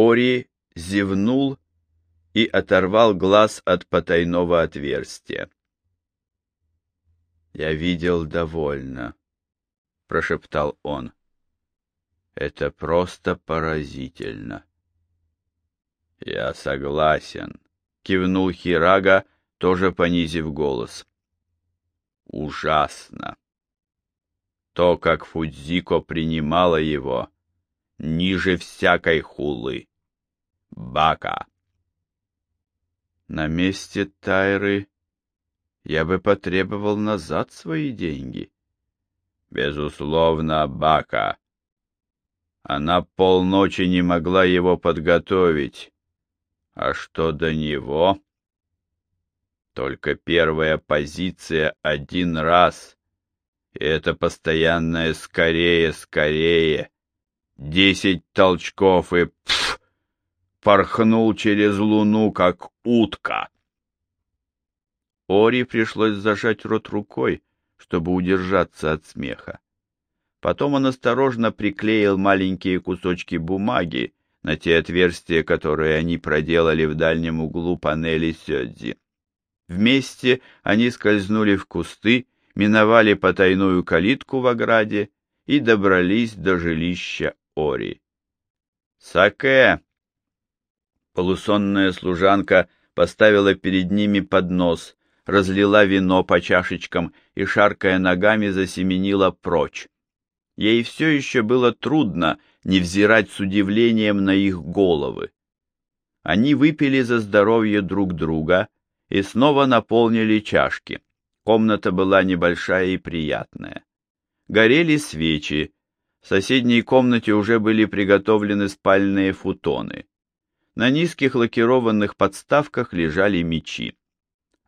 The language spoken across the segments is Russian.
Ори зевнул и оторвал глаз от потайного отверстия. «Я видел довольно», — прошептал он. «Это просто поразительно». «Я согласен», — кивнул Хирага, тоже понизив голос. «Ужасно. То, как Фудзико принимала его, ниже всякой хулы. Бака». На месте Тайры я бы потребовал назад свои деньги. Безусловно, Бака. Она полночи не могла его подготовить. А что до него? Только первая позиция один раз. И это постоянное «скорее, скорее». Десять толчков и пф, порхнул через луну, как утка. Ори пришлось зажать рот рукой, чтобы удержаться от смеха. Потом он осторожно приклеил маленькие кусочки бумаги на те отверстия, которые они проделали в дальнем углу панели Сёдзи. Вместе они скользнули в кусты, миновали потайную калитку в ограде и добрались до жилища Ори. «Саке!» Полусонная служанка поставила перед ними поднос, разлила вино по чашечкам и, шаркая ногами, засеменила прочь. Ей все еще было трудно не взирать с удивлением на их головы. Они выпили за здоровье друг друга и снова наполнили чашки. Комната была небольшая и приятная. Горели свечи. В соседней комнате уже были приготовлены спальные футоны. На низких лакированных подставках лежали мечи.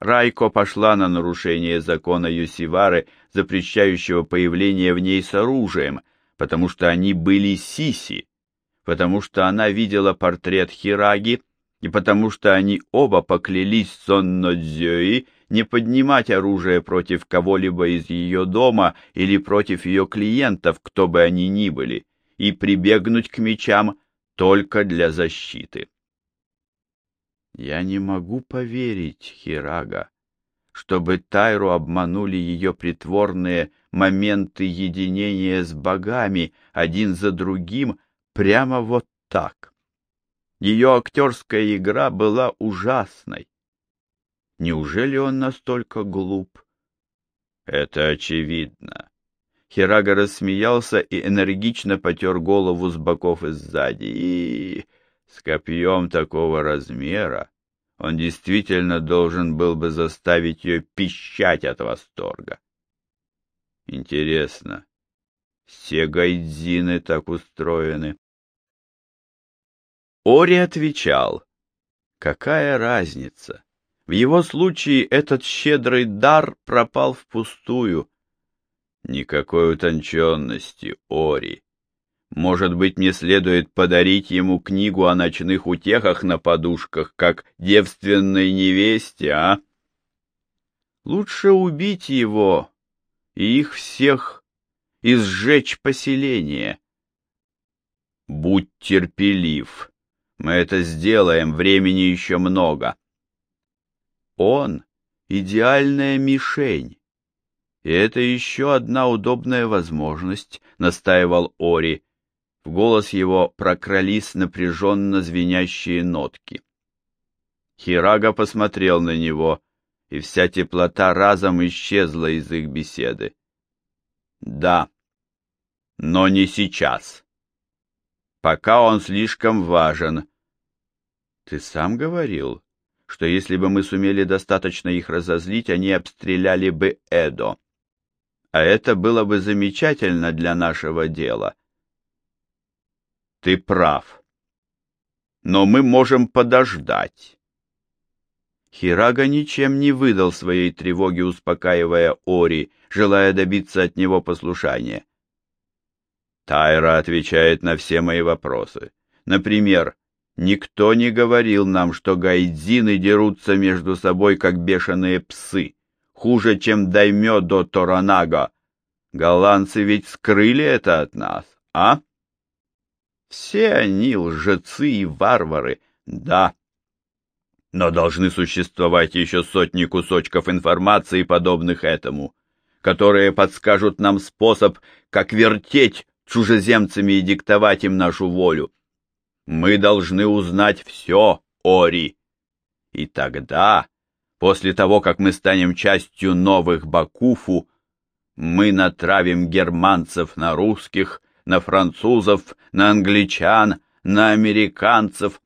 Райко пошла на нарушение закона Юсивары, запрещающего появление в ней с оружием, потому что они были сиси, потому что она видела портрет Хираги и потому что они оба поклялись Соннодзёи не поднимать оружие против кого-либо из ее дома или против ее клиентов, кто бы они ни были, и прибегнуть к мечам только для защиты. Я не могу поверить, Хирага, чтобы Тайру обманули ее притворные моменты единения с богами один за другим прямо вот так. Ее актерская игра была ужасной. Неужели он настолько глуп? Это очевидно. Хирага рассмеялся и энергично потер голову с боков и сзади. И с копьем такого размера он действительно должен был бы заставить ее пищать от восторга. Интересно, все гайдзины так устроены? Ори отвечал, какая разница? В его случае этот щедрый дар пропал впустую. Никакой утонченности, Ори. Может быть, мне следует подарить ему книгу о ночных утехах на подушках, как девственной невесте, а? Лучше убить его и их всех и сжечь поселение. Будь терпелив. Мы это сделаем, времени еще много. Он — идеальная мишень. И это еще одна удобная возможность, — настаивал Ори, — в голос его прокрались напряженно звенящие нотки. Хирага посмотрел на него, и вся теплота разом исчезла из их беседы. «Да, но не сейчас. Пока он слишком важен». «Ты сам говорил, что если бы мы сумели достаточно их разозлить, они обстреляли бы Эдо. А это было бы замечательно для нашего дела». Ты прав. Но мы можем подождать. Хирага ничем не выдал своей тревоги, успокаивая Ори, желая добиться от него послушания. Тайра отвечает на все мои вопросы. Например, никто не говорил нам, что гайдзины дерутся между собой, как бешеные псы, хуже, чем даймё до Торанага. Голландцы ведь скрыли это от нас, а? Все они лжецы и варвары, да. Но должны существовать еще сотни кусочков информации, подобных этому, которые подскажут нам способ, как вертеть чужеземцами и диктовать им нашу волю. Мы должны узнать все, Ори. И тогда, после того, как мы станем частью новых Бакуфу, мы натравим германцев на русских, на французов, на англичан, на американцев.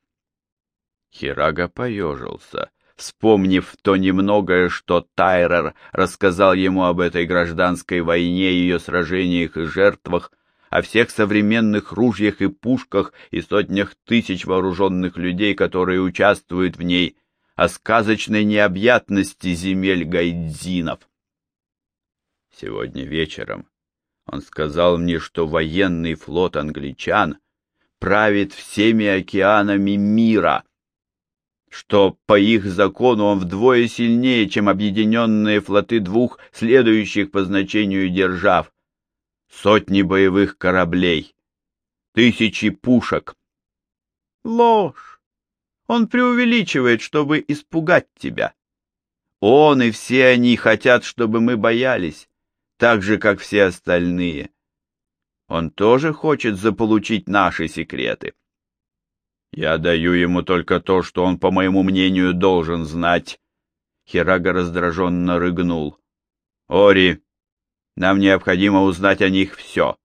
Хирага поежился, вспомнив то немногое, что Тайрер рассказал ему об этой гражданской войне, ее сражениях и жертвах, о всех современных ружьях и пушках и сотнях тысяч вооруженных людей, которые участвуют в ней, о сказочной необъятности земель гайдзинов. Сегодня вечером он сказал мне, что военный флот англичан правит всеми океанами мира, что по их закону он вдвое сильнее, чем объединенные флоты двух следующих по значению держав, сотни боевых кораблей, тысячи пушек. Ложь! Он преувеличивает, чтобы испугать тебя. Он и все они хотят, чтобы мы боялись, так же, как все остальные. Он тоже хочет заполучить наши секреты. Я даю ему только то, что он, по моему мнению, должен знать. Хирага раздраженно рыгнул. Ори, нам необходимо узнать о них все.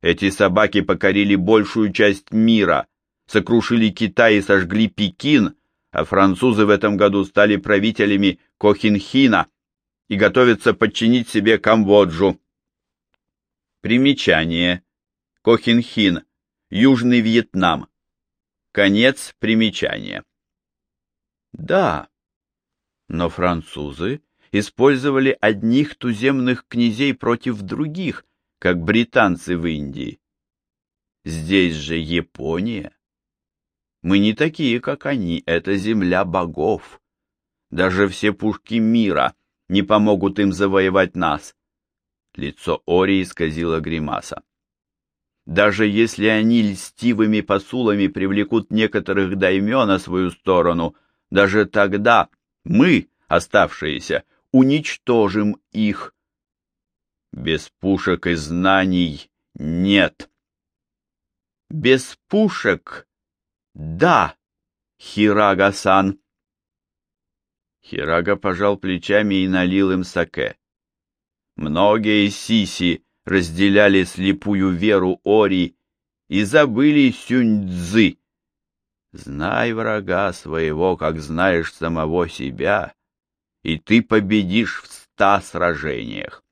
Эти собаки покорили большую часть мира, сокрушили Китай и сожгли Пекин, а французы в этом году стали правителями Кохинхина и готовятся подчинить себе Камбоджу. Примечание. Кохинхин. Южный Вьетнам. Конец примечания. Да, но французы использовали одних туземных князей против других, как британцы в Индии. Здесь же Япония. Мы не такие, как они, это земля богов. Даже все пушки мира не помогут им завоевать нас. Лицо Ори исказило гримаса. Даже если они льстивыми посулами привлекут некоторых даймен на свою сторону, даже тогда мы, оставшиеся, уничтожим их. Без пушек и знаний нет. Без пушек — да, Хирага-сан. Хирага пожал плечами и налил им саке. Многие сиси разделяли слепую веру Ори и забыли сюнь-дзы. Знай врага своего, как знаешь самого себя, и ты победишь в ста сражениях.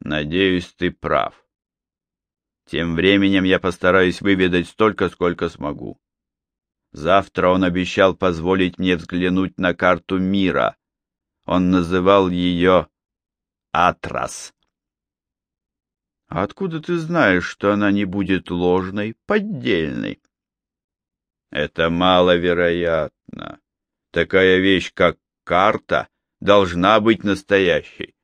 Надеюсь, ты прав. Тем временем я постараюсь выведать столько, сколько смогу. Завтра он обещал позволить мне взглянуть на карту мира. Он называл ее Атрас. А откуда ты знаешь, что она не будет ложной, поддельной? Это маловероятно. Такая вещь, как карта, должна быть настоящей.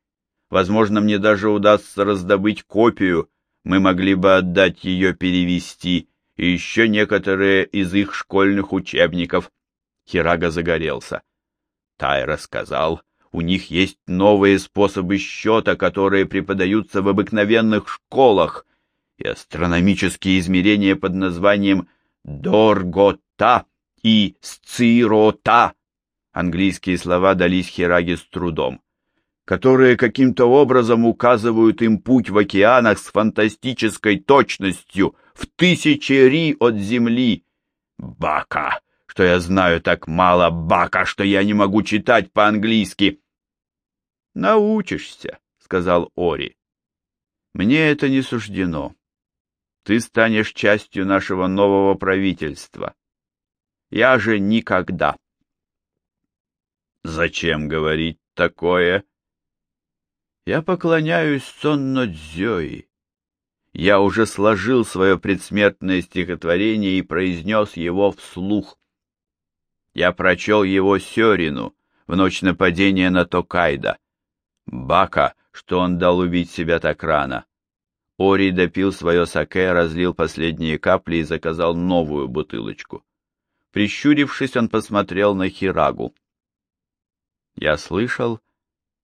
Возможно, мне даже удастся раздобыть копию, мы могли бы отдать ее перевести, и еще некоторые из их школьных учебников. Хирага загорелся. Тайра сказал, у них есть новые способы счета, которые преподаются в обыкновенных школах, и астрономические измерения под названием Доргота и Сцирота английские слова дались Хираге с трудом, которые каким-то образом указывают им путь в океанах с фантастической точностью в тысячи ри от земли. Бака, что я знаю так мало бака, что я не могу читать по-английски. Научишься, сказал Ори. Мне это не суждено. Ты станешь частью нашего нового правительства. Я же никогда. Зачем говорить такое? Я поклоняюсь Соннодзёи. Я уже сложил свое предсмертное стихотворение и произнес его вслух. Я прочел его Сёрину в ночь нападения на Токайда. Бака, что он дал убить себя так рано. Ори допил свое саке, разлил последние капли и заказал новую бутылочку. Прищурившись, он посмотрел на Хирагу. «Я слышал,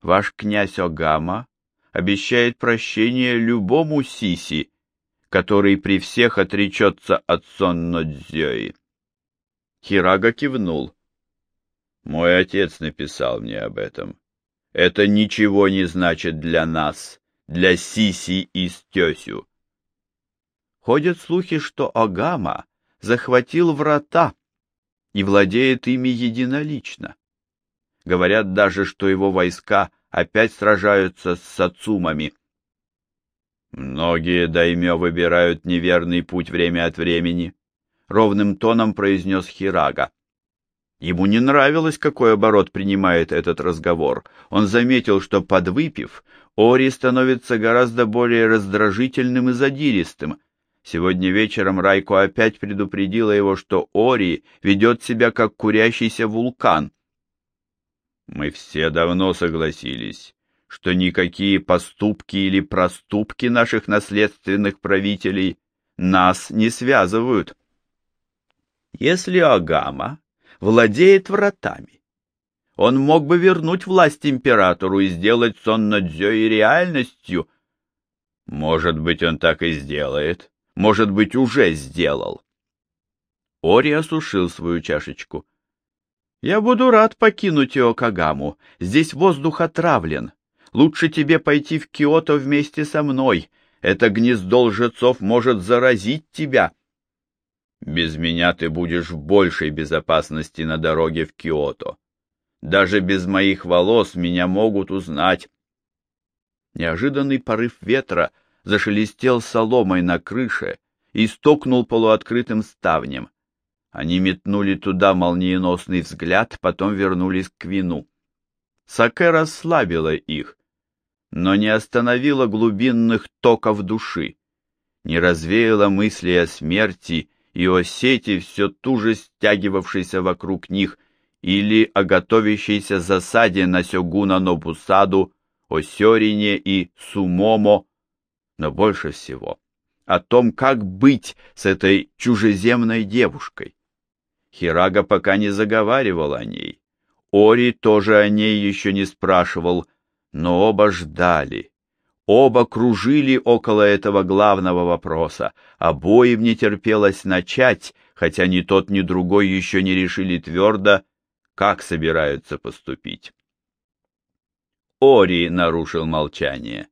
ваш князь Огама обещает прощение любому Сиси, который при всех отречется от Соннодзёи». Хирага кивнул. «Мой отец написал мне об этом. Это ничего не значит для нас, для Сиси и Стёсю. Ходят слухи, что Огама захватил врата и владеет ими единолично. Говорят даже, что его войска опять сражаются с сацумами. Многие даймё выбирают неверный путь время от времени, ровным тоном произнес Хирага. Ему не нравилось, какой оборот принимает этот разговор. Он заметил, что, подвыпив, Ори становится гораздо более раздражительным и задиристым. Сегодня вечером Райко опять предупредила его, что Ори ведет себя как курящийся вулкан. Мы все давно согласились, что никакие поступки или проступки наших наследственных правителей нас не связывают. Если Агама владеет вратами, он мог бы вернуть власть императору и сделать Соннадзёи реальностью. Может быть, он так и сделает, может быть, уже сделал. Ори осушил свою чашечку. Я буду рад покинуть Иокагаму. Здесь воздух отравлен. Лучше тебе пойти в Киото вместе со мной. Это гнездо лжецов может заразить тебя. Без меня ты будешь в большей безопасности на дороге в Киото. Даже без моих волос меня могут узнать. Неожиданный порыв ветра зашелестел соломой на крыше и стукнул полуоткрытым ставнем. Они метнули туда молниеносный взгляд, потом вернулись к вину. Саке расслабила их, но не остановила глубинных токов души, не развеяла мысли о смерти и о сети, все туже стягивавшейся вокруг них, или о готовящейся засаде на Сёгуна Нобусаду, о Сёрине и Сумомо, но больше всего о том, как быть с этой чужеземной девушкой. Хирага пока не заговаривал о ней. Ори тоже о ней еще не спрашивал, но оба ждали. Оба кружили около этого главного вопроса. Обоим не терпелось начать, хотя ни тот, ни другой еще не решили твердо, как собираются поступить. Ори нарушил молчание.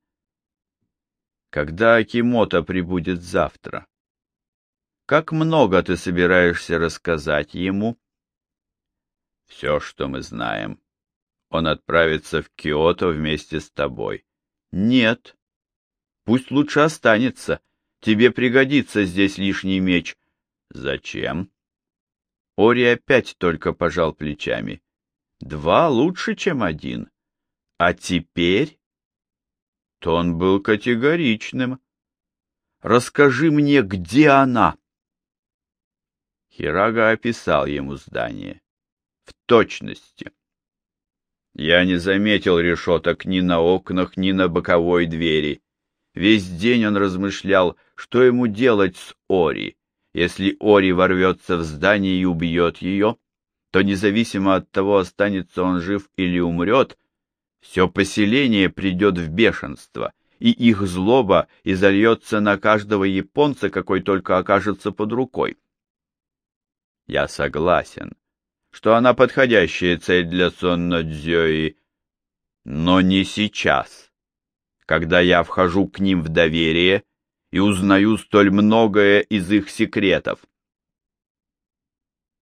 Когда Акимото прибудет завтра? Как много ты собираешься рассказать ему? Все, что мы знаем. Он отправится в Киото вместе с тобой. Нет. Пусть лучше останется. Тебе пригодится здесь лишний меч. Зачем? Ори опять только пожал плечами. Два лучше, чем один. А теперь... Тон был категоричным. Расскажи мне, где она? Хирага описал ему здание. В точности. Я не заметил решеток ни на окнах, ни на боковой двери. Весь день он размышлял, что ему делать с Ори. Если Ори ворвется в здание и убьет ее, то независимо от того, останется он жив или умрет, все поселение придет в бешенство, и их злоба изольется на каждого японца, какой только окажется под рукой. Я согласен, что она подходящая цель для Соннодзёи, но не сейчас, когда я вхожу к ним в доверие и узнаю столь многое из их секретов.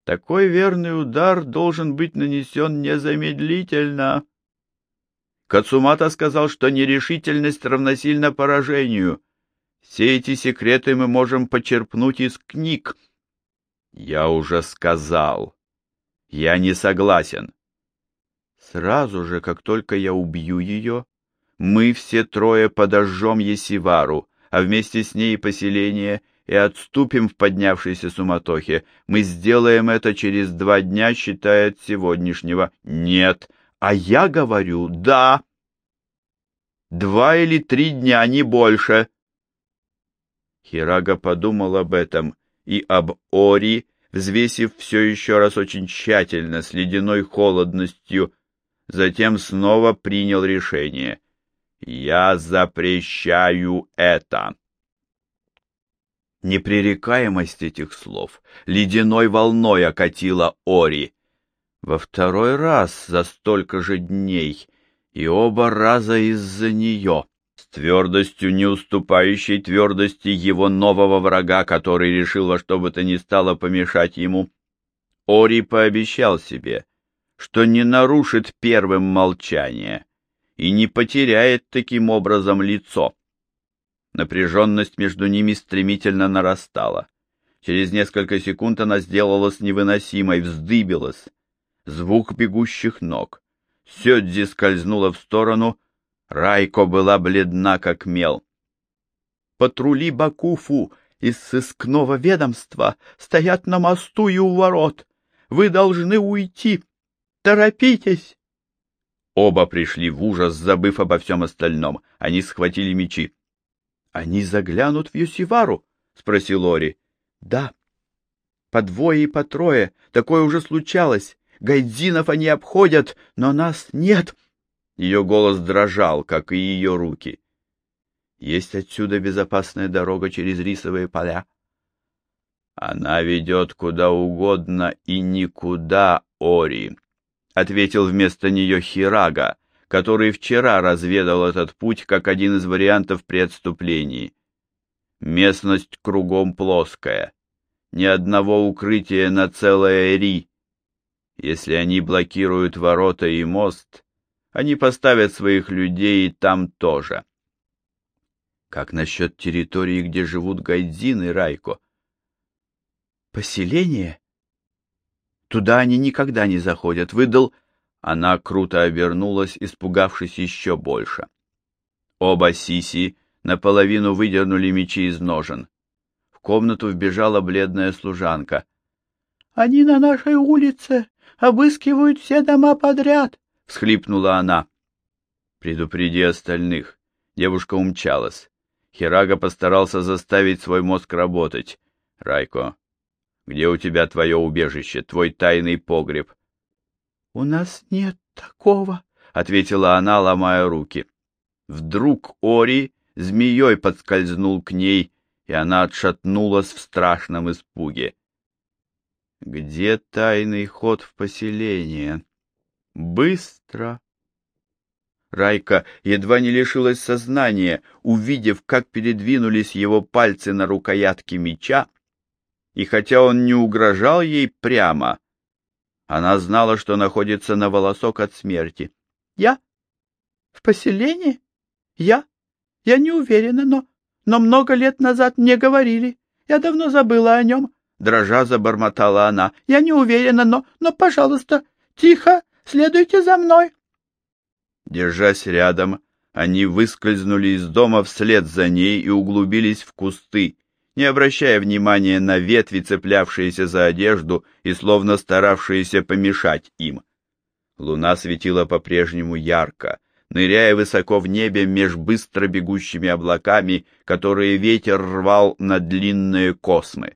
Такой верный удар должен быть нанесен незамедлительно. Кацумата сказал, что нерешительность равносильна поражению. Все эти секреты мы можем почерпнуть из книг, я уже сказал. Я не согласен. Сразу же, как только я убью ее, мы все трое подожжем Есивару, а вместе с ней поселение, и отступим в поднявшейся суматохе. Мы сделаем это через два дня, считая от сегодняшнего. Нет. А я говорю «да». Два или три дня, не больше. Хирага подумал об этом и об Ори, взвесив все еще раз очень тщательно, с ледяной холодностью, затем снова принял решение. «Я запрещаю это!» Непререкаемость этих слов ледяной волной окатила Ори. Во второй раз за столько же дней, и оба раза из-за нее твердостью, не уступающей твердости его нового врага, который решил во что бы то ни стало помешать ему. Ори пообещал себе, что не нарушит первым молчание и не потеряет таким образом лицо. Напряженность между ними стремительно нарастала. Через несколько секунд она сделалась невыносимой, вздыбилась. Звук бегущих ног. Сёдзи скользнула в сторону, Райко была бледна, как мел. Патрули Бакуфу из сыскного ведомства стоят на мосту и у ворот. Вы должны уйти. Торопитесь. Оба пришли в ужас, забыв обо всем остальном. Они схватили мечи. — Они заглянут в Юсивару? — спросил Ори. — Да. По двое и по трое. Такое уже случалось. Гайдзинов они обходят, но нас нет. Ее голос дрожал, как и ее руки. Есть отсюда безопасная дорога через рисовые поля. Она ведет куда угодно и никуда, Ори, — ответил вместо нее Хирага, который вчера разведал этот путь как один из вариантов при отступлении. Местность кругом плоская, ни одного укрытия на целое Ри. Если они блокируют ворота и мост, они поставят своих людей там тоже. Как насчет территории, где живут Гайдзин и Райко? Поселение? Туда они никогда не заходят. Выдал... Она круто обернулась, испугавшись еще больше. Оба Сиси наполовину выдернули мечи из ножен. В комнату вбежала бледная служанка. — Они на нашей улице, обыскивают все дома подряд. — всхлипнула она. «Предупреди остальных». Девушка умчалась. Хирага постарался заставить свой мозг работать. «Райко, где у тебя твое убежище, твой тайный погреб?» «У нас нет такого», — ответила она, ломая руки. Вдруг Ори змеей подскользнул к ней, и она отшатнулась в страшном испуге. «Где тайный ход в поселение?» Быстро. Райка едва не лишилась сознания, увидев, как передвинулись его пальцы на рукоятке меча, и хотя он не угрожал ей прямо, она знала, что находится на волосок от смерти. — Я? В поселении? Я? Я не уверена, но... Но много лет назад мне говорили. Я давно забыла о нем. Дрожа забормотала она. Я не уверена, но... Но, пожалуйста, тихо, Следуйте за мной. Держась рядом, они выскользнули из дома вслед за ней и углубились в кусты, не обращая внимания на ветви, цеплявшиеся за одежду и словно старавшиеся помешать им. Луна светила по-прежнему ярко, ныряя высоко в небе меж быстро бегущими облаками, которые ветер рвал на длинные космы.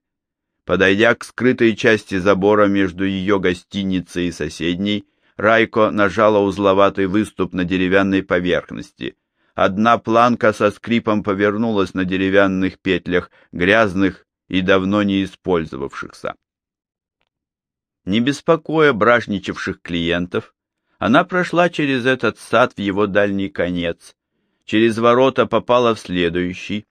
Подойдя к скрытой части забора между ее гостиницей и соседней, Райко нажала узловатый выступ на деревянной поверхности. Одна планка со скрипом повернулась на деревянных петлях, грязных и давно не использовавшихся. Не беспокоя бражничавших клиентов, она прошла через этот сад в его дальний конец, через ворота попала в следующий,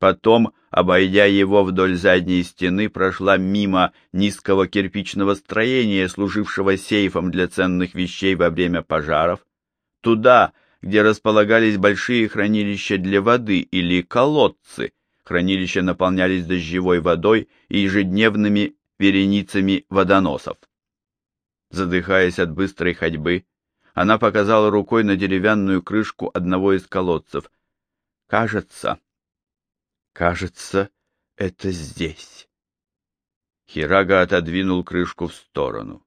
Потом, обойдя его вдоль задней стены, прошла мимо низкого кирпичного строения, служившего сейфом для ценных вещей во время пожаров, туда, где располагались большие хранилища для воды или колодцы. Хранилища наполнялись дождевой водой и ежедневными вереницами водоносов. Задыхаясь от быстрой ходьбы, она показала рукой на деревянную крышку одного из колодцев. «Кажется, Кажется, это здесь. Хирага отодвинул крышку в сторону.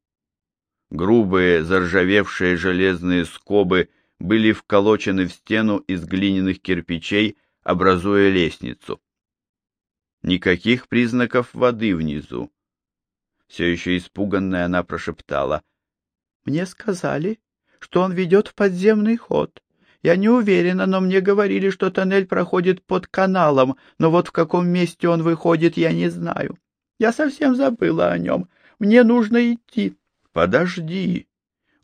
Грубые, заржавевшие железные скобы были вколочены в стену из глиняных кирпичей, образуя лестницу. Никаких признаков воды внизу. Все еще испуганная она прошептала. — Мне сказали, что он ведет в подземный ход. Я не уверена, но мне говорили, что тоннель проходит под каналом, но вот в каком месте он выходит, я не знаю. Я совсем забыла о нем. Мне нужно идти. — Подожди.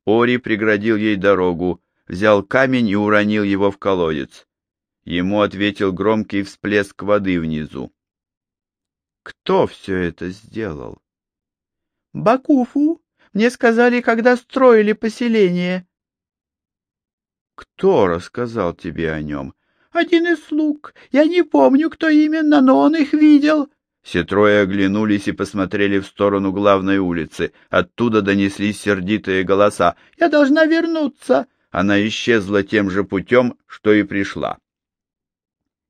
Ори преградил ей дорогу, взял камень и уронил его в колодец. Ему ответил громкий всплеск воды внизу. Кто все это сделал? — Бакуфу. Мне сказали, когда строили поселение. — Кто рассказал тебе о нем? — Один из слуг. Я не помню, кто именно, но он их видел. Все трое оглянулись и посмотрели в сторону главной улицы. Оттуда донеслись сердитые голоса. «Я должна вернуться!» Она исчезла тем же путем, что и пришла.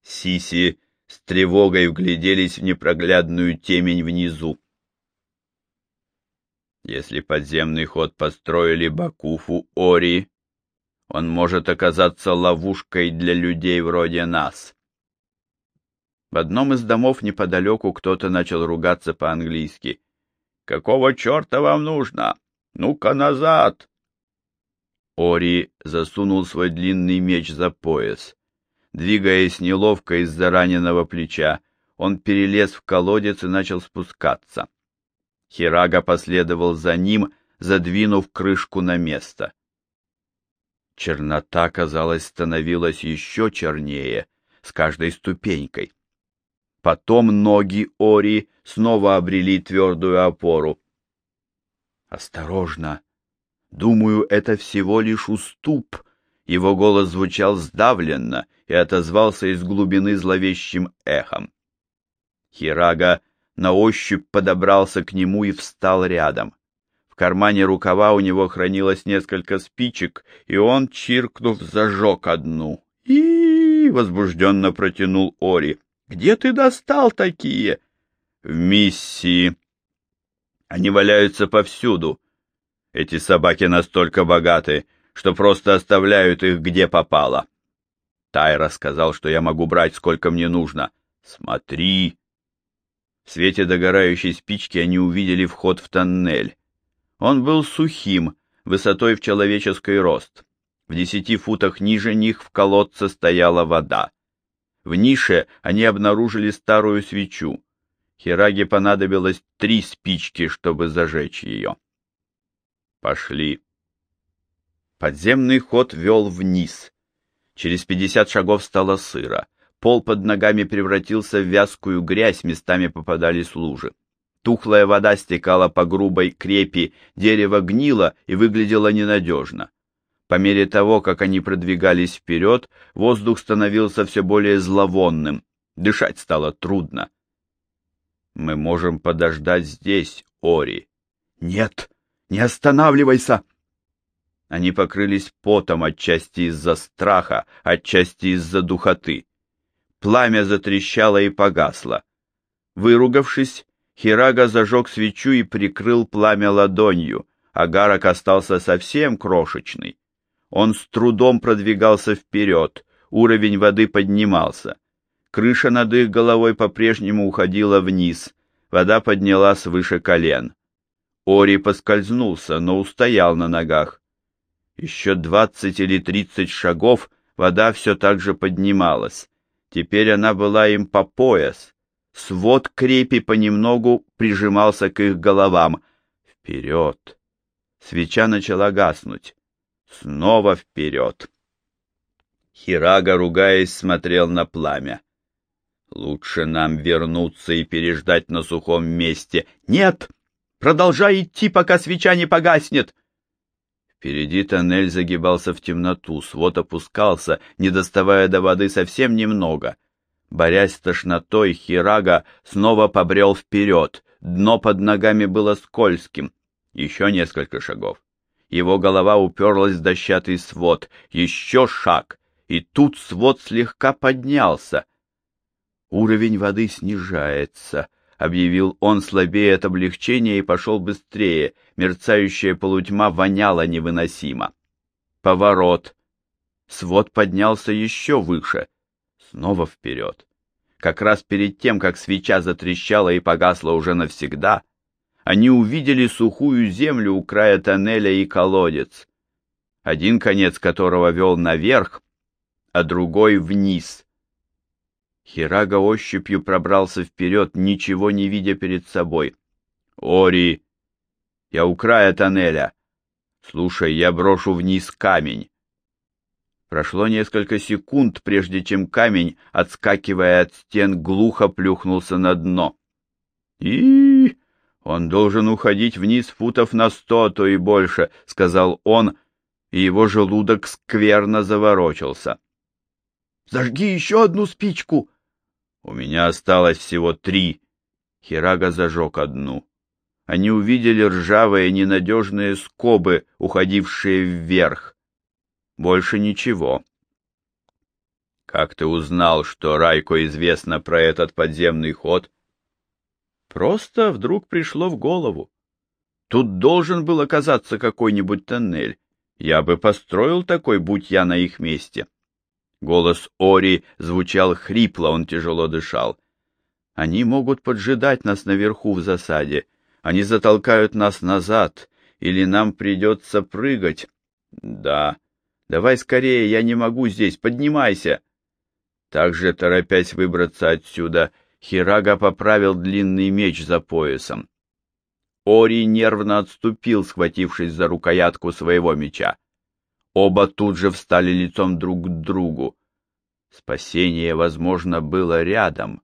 Сиси с тревогой вгляделись в непроглядную темень внизу. Если подземный ход построили Бакуфу Ори, он может оказаться ловушкой для людей вроде нас. В одном из домов неподалеку кто-то начал ругаться по-английски. «Какого черта вам нужно? Ну-ка назад!» Ори засунул свой длинный меч за пояс. Двигаясь неловко из-за раненого плеча, он перелез в колодец и начал спускаться. Хирага последовал за ним, задвинув крышку на место. Чернота, казалось, становилась еще чернее с каждой ступенькой. Потом ноги Ори снова обрели твердую опору. «Осторожно! Думаю, это всего лишь уступ!» Его голос звучал сдавленно и отозвался из глубины зловещим эхом. Хирага на ощупь подобрался к нему и встал рядом. Кармане рукава у него хранилось несколько спичек, и он, чиркнув, зажег одну. и возбужденно протянул Ори. Где ты достал такие? В миссии. Они валяются повсюду. Эти собаки настолько богаты, что просто оставляют их где попало. Тайра сказал, что я могу брать сколько мне нужно. Смотри. В свете догорающей спички они увидели вход в тоннель. Он был сухим, высотой в человеческий рост. В десяти футах ниже них в колодце стояла вода. В нише они обнаружили старую свечу. Хираге понадобилось три спички, чтобы зажечь ее. Пошли. Подземный ход вел вниз. Через пятьдесят шагов стало сыро. Пол под ногами превратился в вязкую грязь, местами попадались лужи. Тухлая вода стекала по грубой крепи, дерево гнило и выглядело ненадежно. По мере того, как они продвигались вперед, воздух становился все более зловонным, дышать стало трудно. «Мы можем подождать здесь, Ори». «Нет, не останавливайся!» Они покрылись потом отчасти из-за страха, отчасти из-за духоты. Пламя затрещало и погасло. Выругавшись, Хирага зажег свечу и прикрыл пламя ладонью, агарок остался совсем крошечный. Он с трудом продвигался вперед, уровень воды поднимался. Крыша над их головой по-прежнему уходила вниз, вода поднялась выше колен. Ори поскользнулся, но устоял на ногах. Еще двадцать или тридцать шагов вода все так же поднималась. Теперь она была им по пояс. Свод крепи понемногу прижимался к их головам. Вперед! Свеча начала гаснуть. Снова вперед. Хирага, ругаясь, смотрел на пламя. Лучше нам вернуться и переждать на сухом месте. Нет! Продолжай идти, пока свеча не погаснет! Впереди тоннель загибался в темноту, свод опускался, не доставая до воды совсем немного. Борясь с тошнотой, Хирага снова побрел вперед. Дно под ногами было скользким. Еще несколько шагов. Его голова уперлась в дощатый свод. Еще шаг, и тут свод слегка поднялся. «Уровень воды снижается», — объявил он слабее от облегчения и пошел быстрее. Мерцающая полутьма воняла невыносимо. Поворот. Свод поднялся еще выше. Снова вперед. как раз перед тем, как свеча затрещала и погасла уже навсегда, они увидели сухую землю у края тоннеля и колодец, один конец которого вел наверх, а другой вниз. Хирага ощупью пробрался вперед, ничего не видя перед собой. «Ори! Я у края тоннеля! Слушай, я брошу вниз камень!» Прошло несколько секунд, прежде чем камень, отскакивая от стен, глухо плюхнулся на дно. и Он должен уходить вниз футов на сто, а то и больше, — сказал он, и его желудок скверно заворочился. — Зажги еще одну спичку! — У меня осталось всего три. Хирага зажег одну. Они увидели ржавые ненадежные скобы, уходившие вверх. Больше ничего. Как ты узнал, что Райко известно про этот подземный ход? Просто вдруг пришло в голову. Тут должен был оказаться какой-нибудь тоннель. Я бы построил такой, будь я на их месте. Голос Ори звучал хрипло, он тяжело дышал. Они могут поджидать нас наверху в засаде. Они затолкают нас назад, или нам придется прыгать. Да, Давай скорее, я не могу здесь, поднимайся. Также, торопясь выбраться отсюда, Хирага поправил длинный меч за поясом. Ори нервно отступил, схватившись за рукоятку своего меча. Оба тут же встали лицом друг к другу. Спасение, возможно, было рядом,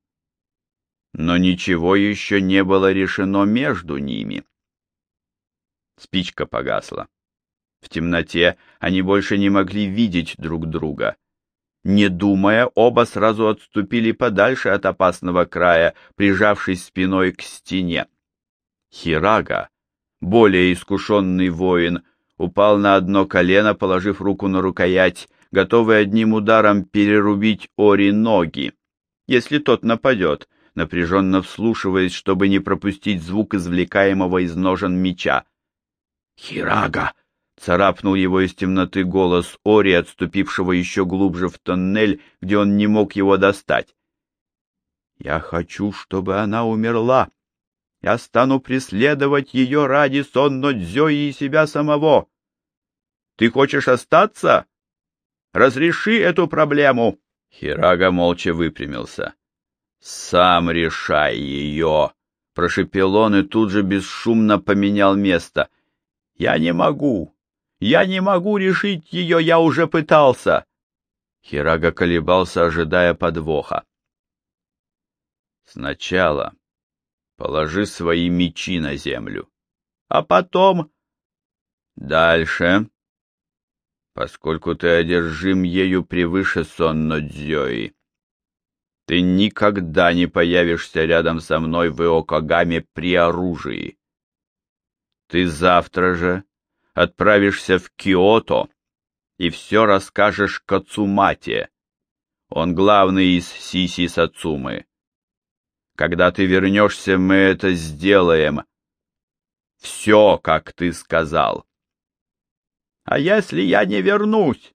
но ничего еще не было решено между ними. Спичка погасла. В темноте они больше не могли видеть друг друга. Не думая, оба сразу отступили подальше от опасного края, прижавшись спиной к стене. Хирага, более искушенный воин, упал на одно колено, положив руку на рукоять, готовый одним ударом перерубить Ори ноги, если тот нападет, напряженно вслушиваясь, чтобы не пропустить звук извлекаемого из ножен меча. «Хирага!» Царапнул его из темноты голос Ори, отступившего еще глубже в тоннель, где он не мог его достать. «Я хочу, чтобы она умерла. Я стану преследовать ее ради Сонно Дзёи и себя самого. Ты хочешь остаться? Разреши эту проблему!» Хирага молча выпрямился. «Сам решай ее!» — прошепел он и тут же бесшумно поменял место. «Я не могу. Я не могу решить ее, я уже пытался. Хирага колебался, ожидая подвоха. Сначала положи свои мечи на землю, а потом... Дальше, поскольку ты одержим ею превыше сонно дзёи, ты никогда не появишься рядом со мной в Иокагаме при оружии. Ты завтра же отправишься в Киото и все расскажешь Кацумате. Он главный из Сиси Сацумы. Когда ты вернешься, мы это сделаем. Все, как ты сказал. А если я не вернусь?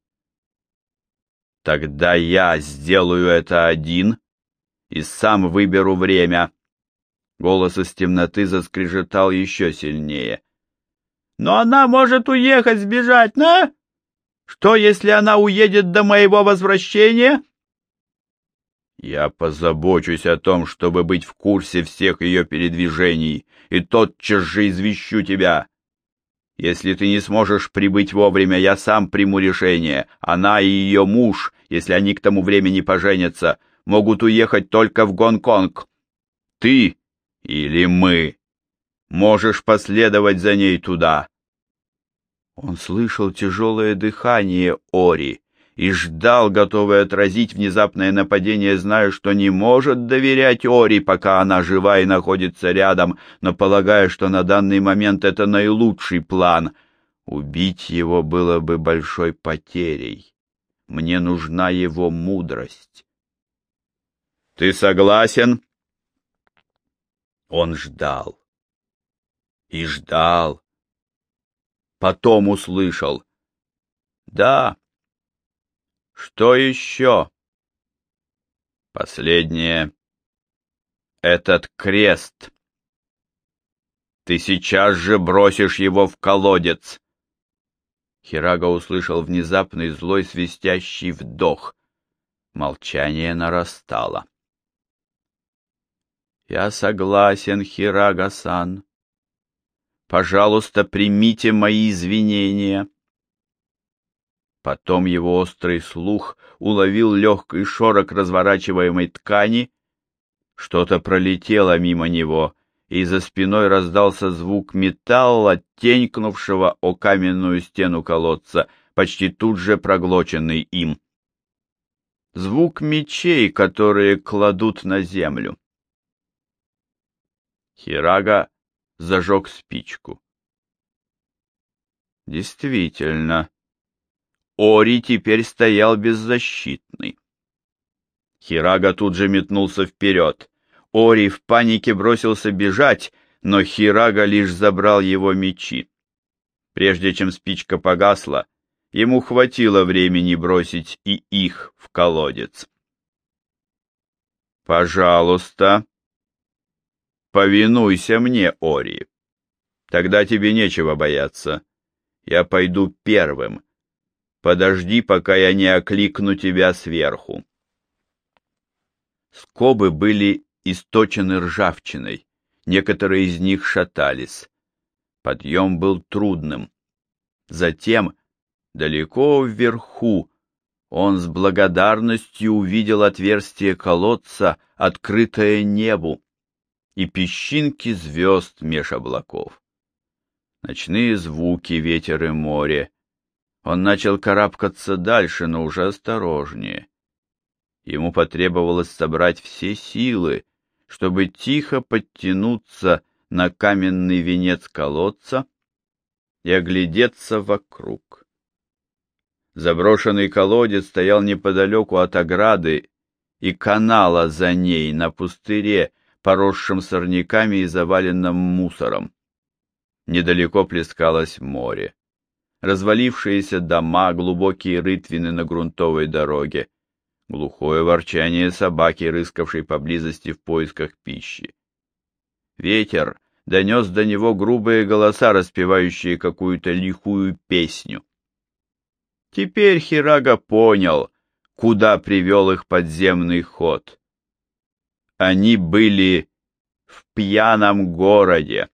Тогда я сделаю это один и сам выберу время. Голос из темноты заскрежетал еще сильнее. Но она может уехать, сбежать, на? Что, если она уедет до моего возвращения? Я позабочусь о том, чтобы быть в курсе всех ее передвижений, и тотчас же извещу тебя. Если ты не сможешь прибыть вовремя, я сам приму решение. Она и ее муж, если они к тому времени поженятся, могут уехать только в Гонконг. Ты или мы можешь последовать за ней туда. Он слышал тяжелое дыхание Ори и ждал, готовый отразить внезапное нападение, зная, что не может доверять Ори, пока она жива и находится рядом, но полагая, что на данный момент это наилучший план. Убить его было бы большой потерей. Мне нужна его мудрость. «Ты согласен?» Он ждал. И ждал, потом услышал. Да. Что еще? Последнее. Этот крест. Ты сейчас же бросишь его в колодец. Хирага услышал внезапный злой свистящий вдох. Молчание нарастало. Я согласен, Хирага-сан. Пожалуйста, примите мои извинения. Потом его острый слух уловил легкий шорох разворачиваемой ткани. Что-то пролетело мимо него, и за спиной раздался звук металла, тенькнувшего о каменную стену колодца, почти тут же проглоченный им. Звук мечей, которые кладут на землю. Хирага зажег спичку. Действительно, Ори теперь стоял беззащитный. Хирага тут же метнулся вперед. Ори в панике бросился бежать, но Хирага лишь забрал его мечи. Прежде чем спичка погасла, ему хватило времени бросить и их в колодец. «Пожалуйста», Повинуйся мне, Ори. Тогда тебе нечего бояться. Я пойду первым. Подожди, пока я не окликну тебя сверху. Скобы были источены ржавчиной, некоторые из них шатались. Подъем был трудным. Затем, далеко вверху, он с благодарностью увидел отверстие колодца, открытое небу и песчинки звезд меж облаков. Ночные звуки, ветер и море. Он начал карабкаться дальше, но уже осторожнее. Ему потребовалось собрать все силы, чтобы тихо подтянуться на каменный венец колодца и оглядеться вокруг. Заброшенный колодец стоял неподалеку от ограды и канала за ней на пустыре, поросшим сорняками и заваленным мусором. Недалеко плескалось море. Развалившиеся дома, глубокие рытвины на грунтовой дороге, глухое ворчание собаки, рыскавшей поблизости в поисках пищи. Ветер донес до него грубые голоса, распевающие какую-то лихую песню. Теперь Хирага понял, куда привел их подземный ход. Они были в пьяном городе.